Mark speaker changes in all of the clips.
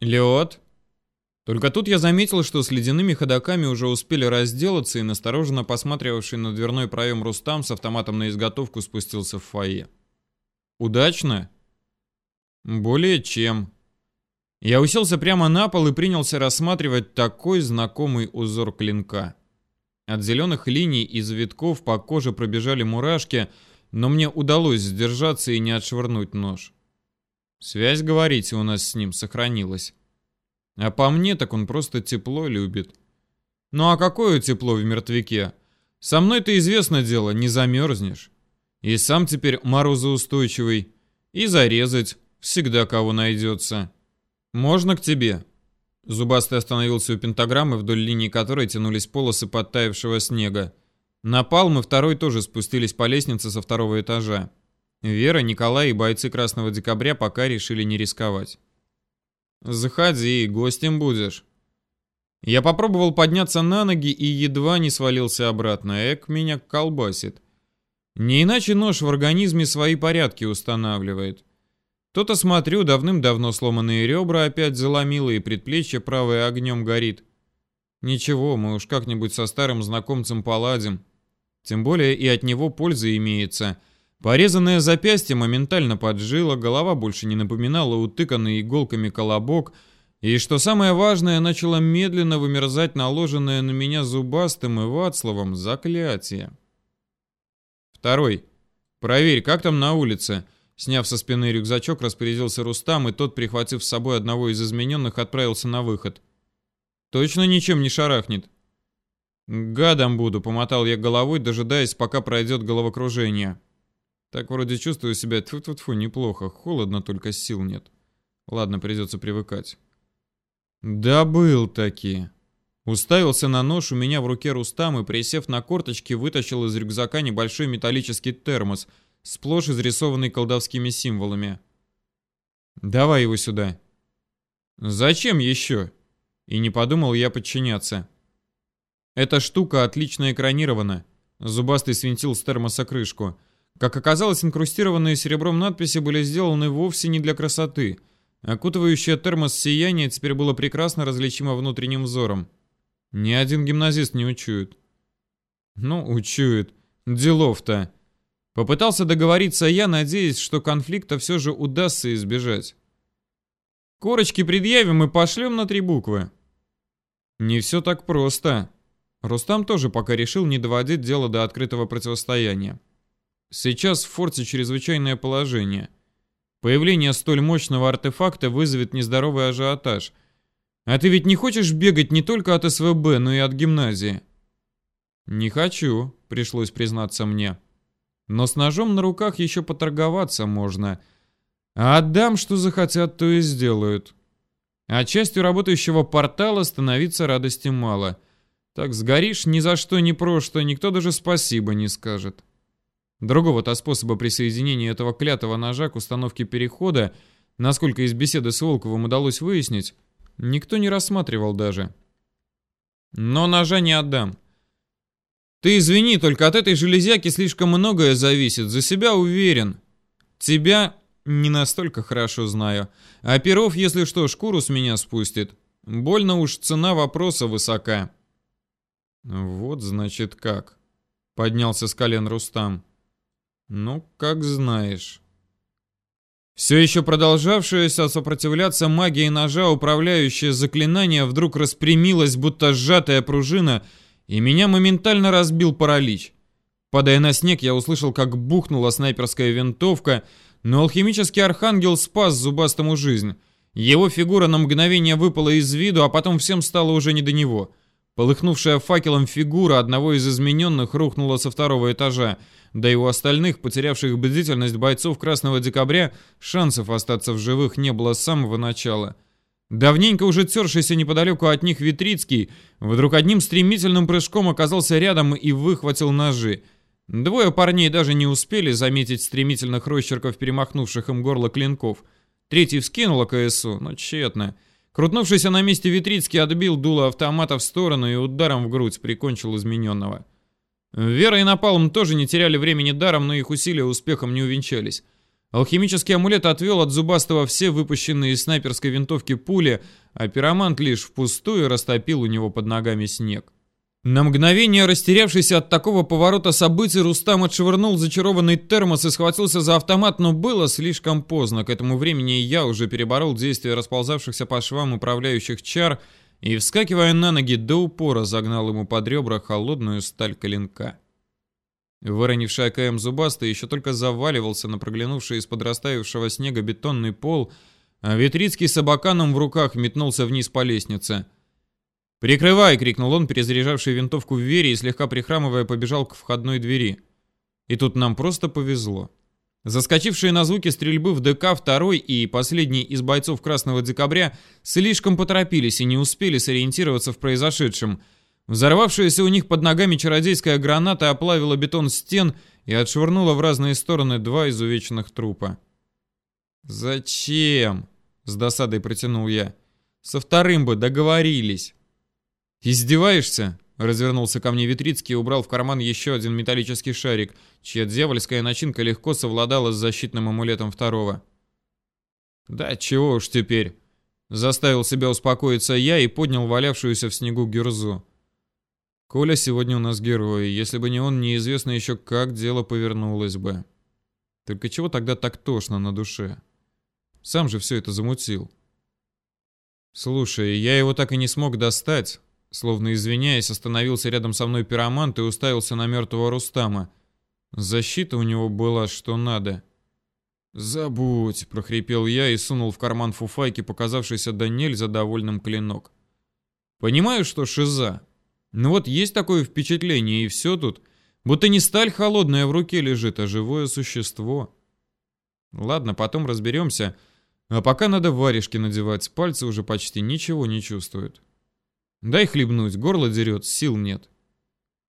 Speaker 1: Лед. Только тут я заметил, что с ледяными ходоками уже успели разделаться, и настороженно посматривавший на дверной проем Рустам с автоматом на изготовку спустился в фойе. Удачно? Более чем. Я уселся прямо на пол и принялся рассматривать такой знакомый узор клинка. От зеленых линий и завитков по коже пробежали мурашки, но мне удалось сдержаться и не отшвырнуть нож. Связь, говорите, у нас с ним сохранилась. А по мне, так он просто тепло любит. Ну а какое тепло в мертвяке? Со мной-то известно дело, не замерзнешь. И сам теперь морозоустойчивый. И зарезать всегда кого найдется. «Можно к тебе?» Зубастый остановился у пентаграммы, вдоль линии которой тянулись полосы подтаявшего снега. Напалм и второй тоже спустились по лестнице со второго этажа. Вера, Николай и бойцы Красного Декабря пока решили не рисковать. «Заходи, гостем будешь». Я попробовал подняться на ноги и едва не свалился обратно. Эк меня колбасит. Не иначе нож в организме свои порядки устанавливает. То-то смотрю, давным-давно сломанные ребра опять заломило и предплечье правое огнем горит. Ничего, мы уж как-нибудь со старым знакомцем поладим. Тем более и от него польза имеется. Порезанное запястье моментально поджило, голова больше не напоминала утыканный иголками колобок, и, что самое важное, начало медленно вымерзать наложенное на меня зубастым и Вацлавом заклятие. Второй. Проверь, как там на улице. Сняв со спины рюкзачок, распорядился Рустам, и тот, прихватив с собой одного из измененных, отправился на выход. «Точно ничем не шарахнет?» «Гадом буду», — помотал я головой, дожидаясь, пока пройдет головокружение. Так вроде чувствую себя тьфу-тьфу-тьфу неплохо, холодно, только сил нет. Ладно, придется привыкать. Да был таки. Уставился на нож у меня в руке Рустам и, присев на корточки, вытащил из рюкзака небольшой металлический термос — сплошь изрисованный колдовскими символами. «Давай его сюда». «Зачем еще?» И не подумал я подчиняться. Эта штука отлично экранирована. Зубастый свинтил с термоса крышку. Как оказалось, инкрустированные серебром надписи были сделаны вовсе не для красоты. Окутывающее термос сияние теперь было прекрасно различимо внутренним взором. Ни один гимназист не учует. Ну, учует. Делов-то. Попытался договориться я, надеясь, что конфликта все же удастся избежать. Корочки предъявим и пошлем на три буквы. Не все так просто. Рустам тоже пока решил не доводить дело до открытого противостояния. Сейчас в форте чрезвычайное положение. Появление столь мощного артефакта вызовет нездоровый ажиотаж. А ты ведь не хочешь бегать не только от СВБ, но и от гимназии? Не хочу, пришлось признаться мне. Но с ножом на руках еще поторговаться можно. А отдам, что захотят, то и сделают. А частью работающего портала становиться радости мало. Так сгоришь ни за что ни про что, никто даже спасибо не скажет. Другого-то способа присоединения этого клятого ножа к установке перехода, насколько из беседы с Волковым удалось выяснить, никто не рассматривал даже. Но ножа не отдам. Ты извини, только от этой железяки слишком многое зависит. За себя уверен. Тебя не настолько хорошо знаю. А Перов, если что, шкуру с меня спустит. Больно уж цена вопроса высока. Вот значит как. Поднялся с колен Рустам. Ну, как знаешь. Все еще продолжавшееся сопротивляться магии ножа управляющее заклинание вдруг распрямилось, будто сжатая пружина — и меня моментально разбил паралич. Падая на снег, я услышал, как бухнула снайперская винтовка, но алхимический архангел спас зубастому жизнь. Его фигура на мгновение выпала из виду, а потом всем стало уже не до него. Полыхнувшая факелом фигура одного из измененных рухнула со второго этажа, да и у остальных, потерявших бдительность бойцов Красного Декабря, шансов остаться в живых не было с самого начала. Давненько уже тершийся неподалеку от них Витрицкий, вдруг одним стремительным прыжком оказался рядом и выхватил ножи. Двое парней даже не успели заметить стремительных росчерков, перемахнувших им горло клинков. Третий вскинул КСУ, но тщетно. Крутнувшийся на месте Витрицкий отбил дуло автомата в сторону и ударом в грудь прикончил измененного. Вера и Напалм тоже не теряли времени даром, но их усилия успехом не увенчались. Алхимический амулет отвел от зубастого все выпущенные из снайперской винтовки пули, а пиромант лишь впустую растопил у него под ногами снег. На мгновение растерявшийся от такого поворота событий, Рустам отшвырнул зачарованный термос и схватился за автомат, но было слишком поздно. К этому времени я уже переборол действие расползавшихся по швам управляющих чар и, вскакивая на ноги до упора, загнал ему под ребра холодную сталь коленка. Выронивший АКМ зубастый еще только заваливался на проглянувший из подрастающего снега бетонный пол, а Витрицкий с абаканом в руках метнулся вниз по лестнице. «Прикрывай!» — крикнул он, перезаряжавший винтовку в вере и слегка прихрамывая побежал к входной двери. И тут нам просто повезло. Заскочившие на звуки стрельбы в ДК второй и последний из бойцов Красного Декабря слишком поторопились и не успели сориентироваться в произошедшем — Взорвавшаяся у них под ногами чародейская граната оплавила бетон стен и отшвырнула в разные стороны два изувеченных трупа. «Зачем?» — с досадой протянул я. «Со вторым бы договорились». «Издеваешься?» — развернулся ко мне Витрицкий и убрал в карман еще один металлический шарик, чья дьявольская начинка легко совладала с защитным амулетом второго. «Да чего уж теперь?» Заставил себя успокоиться я и поднял валявшуюся в снегу гюрзу. Коля сегодня у нас герой. Если бы не он, неизвестно еще, как дело повернулось бы. Только чего тогда так тошно на душе? Сам же все это замутил. Слушай, я его так и не смог достать. Словно извиняясь, остановился рядом со мной пиромант и уставился на мертвого Рустама. Защита у него была что надо. «Забудь», — прохрипел я и сунул в карман фуфайки, показавшийся до нельзя довольным клинок. «Понимаю, что шиза, ну вот есть такое впечатление, и все тут. Будто не сталь холодная в руке лежит, а живое существо. Ладно, потом разберемся. А пока надо варежки надевать, пальцы уже почти ничего не чувствуют. Дай хлебнуть, горло дерет, сил нет.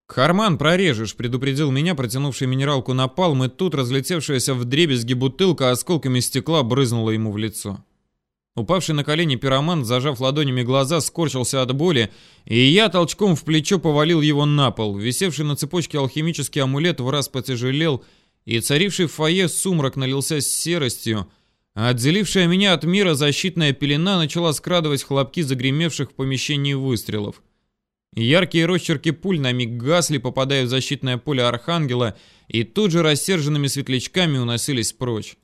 Speaker 1: «Карман прорежешь», — предупредил меня, протянувший минералку на палм, и тут разлетевшаяся в дребезги бутылка осколками стекла брызнула ему в лицо. Упавший на колени пироман, зажав ладонями глаза, скорчился от боли, и я толчком в плечо повалил его на пол. Висевший на цепочке алхимический амулет в раз потяжелел, и царивший в фойе сумрак налился серостью, а отделившая меня от мира защитная пелена начала скрадывать хлопки загремевших в помещении выстрелов. Яркие росчерки пуль на миг гасли, попадая в защитное поле Архангела, и тут же рассерженными светлячками уносились прочь.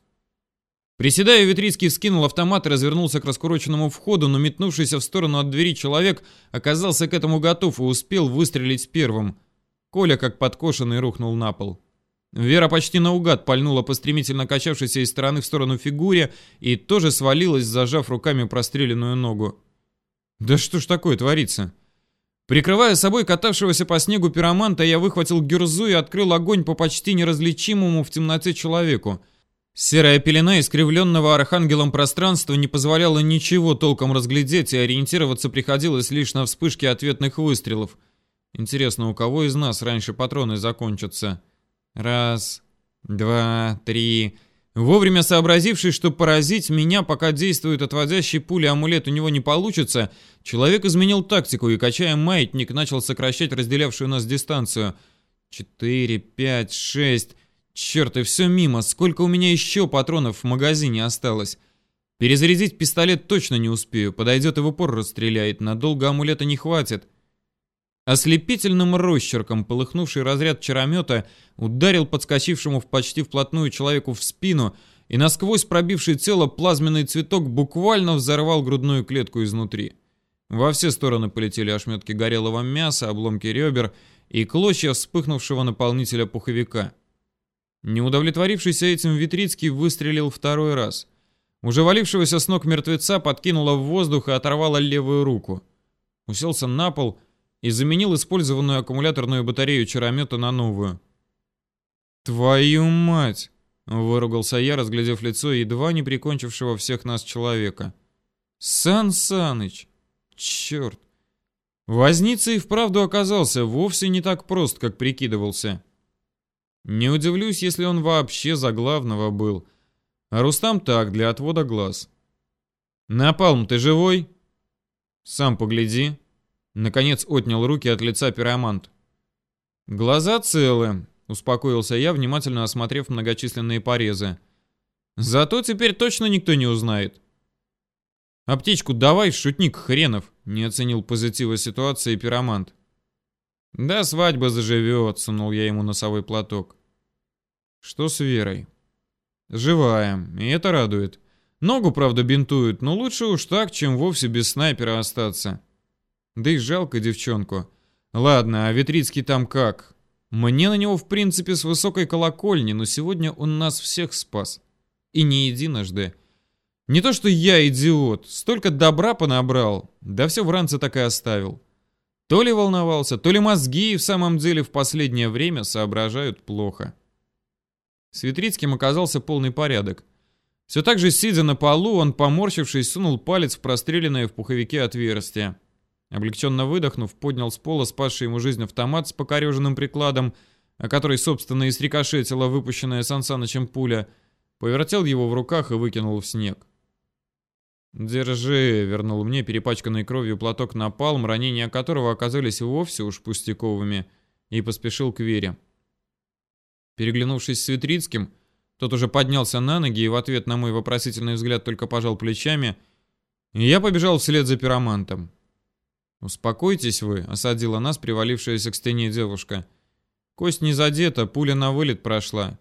Speaker 1: Приседая, Витрицкий вскинул автомат и развернулся к раскуроченному входу, но метнувшийся в сторону от двери человек оказался к этому готов и успел выстрелить первым. Коля, как подкошенный, рухнул на пол. Вера почти наугад пальнула по стремительно качавшейся из стороны в сторону фигуре и тоже свалилась, зажав руками простреленную ногу. «Да что ж такое творится?» Прикрывая собой катавшегося по снегу пироманта, я выхватил гюрзу и открыл огонь по почти неразличимому в темноте человеку – Серая пелена искривленного архангелом пространства не позволяла ничего толком разглядеть, и ориентироваться приходилось лишь на вспышки ответных выстрелов. Интересно, у кого из нас раньше патроны закончатся? Раз, два, три... Вовремя сообразившись, что поразить меня, пока действует отводящий пули амулет, у него не получится, человек изменил тактику и, качая маятник, начал сокращать разделявшую нас дистанцию. Четыре, пять, шесть... Черт, и все мимо. Сколько у меня еще патронов в магазине осталось? Перезарядить пистолет точно не успею. Подойдет и в упор расстреляет. Надолго амулета не хватит. Ослепительным росчерком полыхнувший разряд чаромета ударил подскочившему в почти вплотную человеку в спину и насквозь пробивший тело плазменный цветок буквально взорвал грудную клетку изнутри. Во все стороны полетели ошметки горелого мяса, обломки ребер и клочья вспыхнувшего наполнителя пуховика. Не удовлетворившийся этим Витрицкий выстрелил второй раз. Уже валившегося с ног мертвеца подкинуло в воздух и оторвало левую руку. Уселся на пол и заменил использованную аккумуляторную батарею чаромета на новую. «Твою мать!» — выругался я, разглядев лицо едва не прикончившего всех нас человека. «Сан Саныч! Черт!» Возница и вправду оказался вовсе не так прост, как прикидывался. Не удивлюсь, если он вообще за главного был. А Рустам так, для отвода глаз. «Напалм, ты живой?» «Сам погляди». Наконец отнял руки от лица пиромант. «Глаза целы», — успокоился я, внимательно осмотрев многочисленные порезы. Зато теперь точно никто не узнает. «Аптечку давай, шутник хренов!» — не оценил позитива ситуации пиромант. «Да свадьба заживет», — сунул я ему носовой платок. «Что с Верой?» «Живая, и это радует. Ногу, правда, бинтуют, но лучше уж так, чем вовсе без снайпера остаться. Да и жалко девчонку. Ладно, а Витрицкий там как? Мне на него, в принципе, с высокой колокольни, но сегодня он нас всех спас. И не единожды. Не то, что я идиот, столько добра понабрал, да все в ранце так и оставил. То ли волновался, то ли мозги в самом деле в последнее время соображают плохо. С Витрицким оказался полный порядок. Все так же, сидя на полу, он, поморщившись, сунул палец в простреленное в пуховике отверстие. Облегченно выдохнув, поднял с пола спасший ему жизнь автомат с покореженным прикладом, о который, собственно, и срикошетила выпущенная Сансанычем пуля, повертел его в руках и выкинул в снег. «Держи», — вернул мне перепачканный кровью платок на палм, ранения которого оказались вовсе уж пустяковыми, и поспешил к Вере. Переглянувшись с Светрицким, тот уже поднялся на ноги и в ответ на мой вопросительный взгляд только пожал плечами, и я побежал вслед за пиромантом. «Успокойтесь вы», — осадила нас привалившаяся к стене девушка. «Кость не задета, пуля на вылет прошла».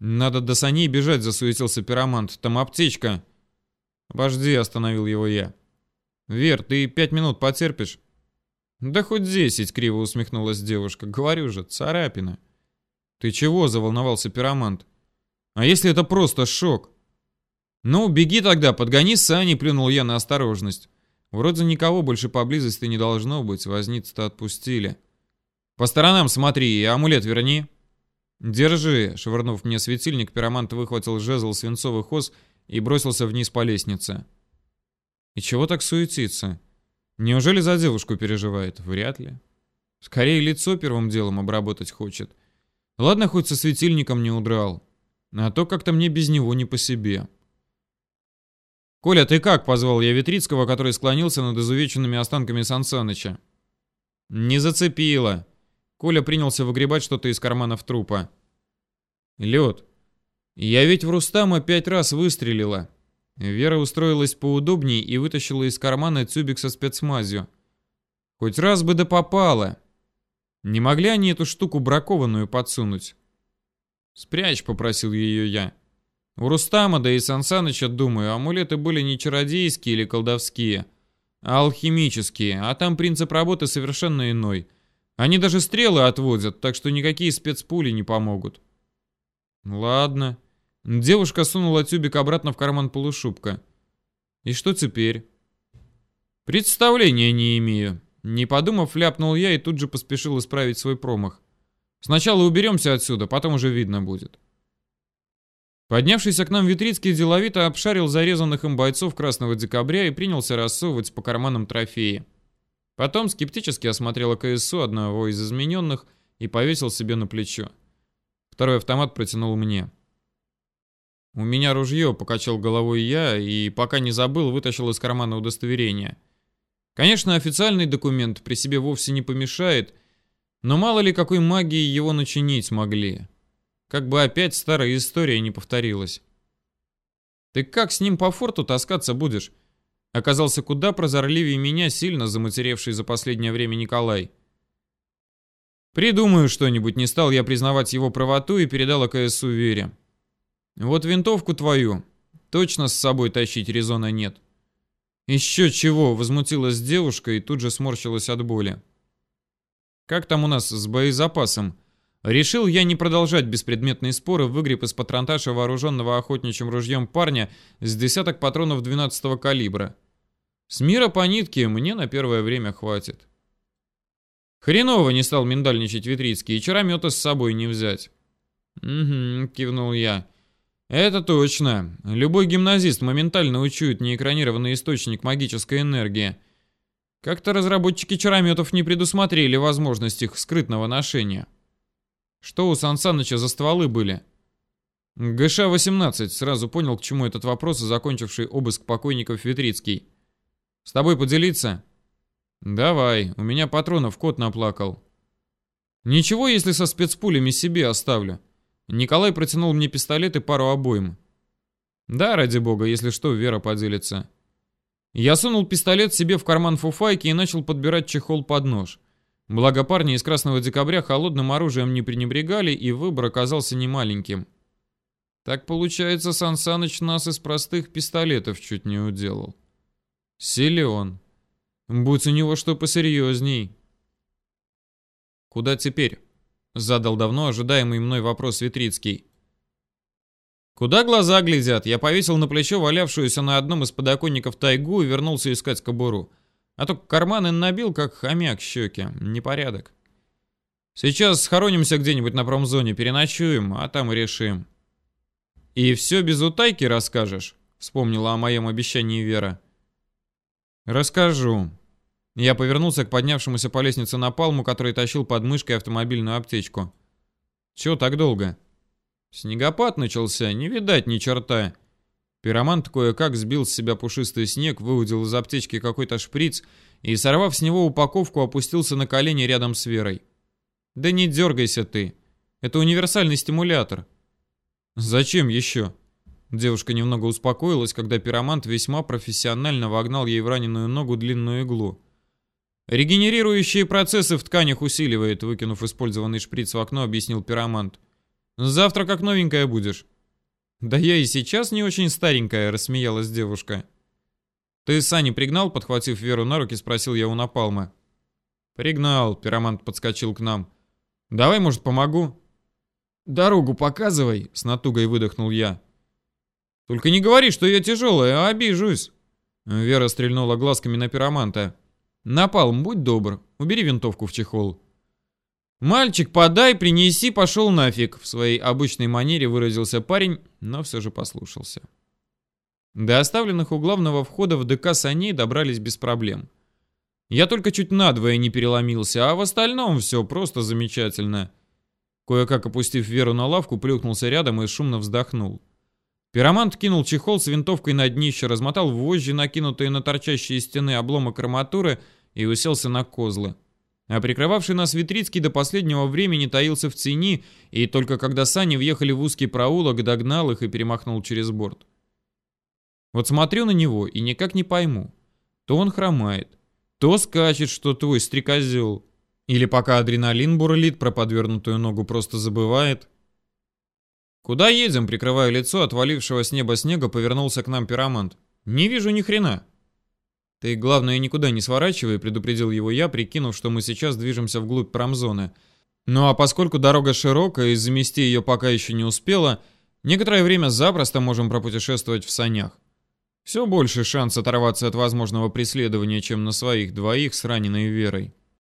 Speaker 1: «Надо до саней бежать», — засуетился пиромант. «Там аптечка». «Обожди», — остановил его я. «Вер, ты пять минут потерпишь?» «Да хоть десять», — криво усмехнулась девушка. «Говорю же, царапина». «Ты чего?» — заволновался пиромант. А если это просто шок? Ну, беги тогда, подгони сани, плюнул я на осторожность. Вроде никого больше поблизости не должно быть, возниц-то отпустили. По сторонам смотри и амулет верни. Держи, швырнув мне светильник, пиромант выхватил жезл свинцовых ос и бросился вниз по лестнице. И чего так суетиться? Неужели за девушку переживает? Вряд ли. Скорее лицо первым делом обработать хочет. Ладно, хоть со светильником не удрал. А то как-то мне без него не по себе. «Коля, ты как?» — позвал я Витрицкого, который склонился над изувеченными останками Сансаныча. «Не зацепило». Коля принялся выгребать что-то из карманов трупа. «Лед, я ведь в Рустама пять раз выстрелила». Вера устроилась поудобней и вытащила из кармана тюбик со спецмазью. «Хоть раз бы да попало. Не могли они эту штуку бракованную подсунуть?» «Спрячь», — попросил ее я. У Рустама, да и Сансаныча, думаю, амулеты были не чародейские или колдовские, а алхимические, а там принцип работы совершенно иной. Они даже стрелы отводят, так что никакие спецпули не помогут. Ладно. Девушка сунула тюбик обратно в карман полушубка. И что теперь? Представления не имею. Не подумав, ляпнул я и тут же поспешил исправить свой промах. Сначала уберемся отсюда, потом уже видно будет. Поднявшийся к нам Витрицкий деловито обшарил зарезанных им бойцов Красного Декабря и принялся рассовывать по карманам трофеи. Потом скептически осмотрел КСУ одного из измененных и повесил себе на плечо. Второй автомат протянул мне. «У меня ружье», — покачал головой я, и, пока не забыл, вытащил из кармана удостоверение. Конечно, официальный документ при себе вовсе не помешает, но мало ли какой магией его начинить могли. Как бы опять старая история не повторилась. Ты как с ним по форту таскаться будешь? Оказался куда прозорливее меня, сильно заматеревший за последнее время Николай. Придумаю что-нибудь, не стал я признавать его правоту и передал АКСу Вере. Вот винтовку твою точно с собой тащить резона нет. Еще чего, возмутилась девушка и тут же сморщилась от боли. Как там у нас с боезапасом? Решил я не продолжать беспредметные споры, выгреб из патронташа вооруженного охотничьим ружьем парня с десяток патронов 12 калибра. С мира по нитке мне на первое время хватит. Хреново не стал миндальничать Витрицкий, и чаромета с собой не взять. «Угу», — кивнул я. «Это точно. Любой гимназист моментально учует неэкранированный источник магической энергии. Как-то разработчики чарометов не предусмотрели возможность их скрытного ношения. Что у Сансаныча за стволы были? ГШ-18, сразу понял, к чему этот вопрос, закончивший обыск покойников Витрицкий. С тобой поделиться? Давай, у меня патронов кот наплакал. Ничего, если со спецпулями себе оставлю. Николай протянул мне пистолет и пару обоим. Да, ради бога, если что, Вера поделится. Я сунул пистолет себе в карман фуфайки и начал подбирать чехол под нож. Благо парни из Красного Декабря холодным оружием не пренебрегали, и выбор оказался немаленьким. Так получается, Сан Саныч нас из простых пистолетов чуть не уделал. Силен. Будь у него что посерьезней. Куда теперь? Задал давно ожидаемый мной вопрос Витрицкий. Куда глаза глядят? Я повесил на плечо валявшуюся на одном из подоконников тайгу и вернулся искать кобуру. А то карманы набил, как хомяк щеки. Непорядок. Сейчас схоронимся где-нибудь на промзоне, переночуем, а там и решим. И все без утайки расскажешь? Вспомнила о моем обещании Вера. Расскажу. Я повернулся к поднявшемуся по лестнице на палму, который тащил под мышкой автомобильную аптечку. Чего так долго? Снегопад начался, не видать ни черта. Пиромант кое-как сбил с себя пушистый снег, выудил из аптечки какой-то шприц и, сорвав с него упаковку, опустился на колени рядом с Верой. «Да не дергайся ты. Это универсальный стимулятор». «Зачем еще?» Девушка немного успокоилась, когда пиромант весьма профессионально вогнал ей в раненую ногу длинную иглу. «Регенерирующие процессы в тканях усиливает», выкинув использованный шприц в окно, объяснил пиромант. «Завтра как новенькая будешь». «Да я и сейчас не очень старенькая», рассмеялась девушка. «Ты Сани пригнал?» Подхватив Веру на руки, спросил я у Напалма. «Пригнал», пиромант подскочил к нам. «Давай, может, помогу?» «Дорогу показывай», с натугой выдохнул я. «Только не говори, что я тяжелая, а обижусь». Вера стрельнула глазками на пироманта. «Напалм, будь добр, убери винтовку в чехол». «Мальчик, подай, принеси, пошел нафиг», в своей обычной манере выразился парень, но все же послушался. До оставленных у главного входа в ДК саней добрались без проблем. Я только чуть надвое не переломился, а в остальном все просто замечательно. Кое-как опустив Веру на лавку, плюхнулся рядом и шумно вздохнул. Пиромант кинул чехол с винтовкой на днище, размотал вожжи, накинутые на торчащие стены обломок арматуры, и уселся на козлы. А прикрывавший нас Витрицкий до последнего времени таился в тени, и только когда сани въехали в узкий проулок, догнал их и перемахнул через борт. Вот смотрю на него и никак не пойму. То он хромает, то скачет, что твой стрекозел. Или пока адреналин бурлит, про подвернутую ногу просто забывает. «Куда едем?» — прикрывая лицо отвалившего с неба снега, повернулся к нам пиромант. «Не вижу ни хрена». «Ты, главное, никуда не сворачивай», — предупредил его я, прикинув, что мы сейчас движемся вглубь промзоны. Ну а поскольку дорога широкая и замести ее пока еще не успела, некоторое время запросто можем пропутешествовать в санях. Все больше шанс оторваться от возможного преследования, чем на своих двоих с раненой Верой.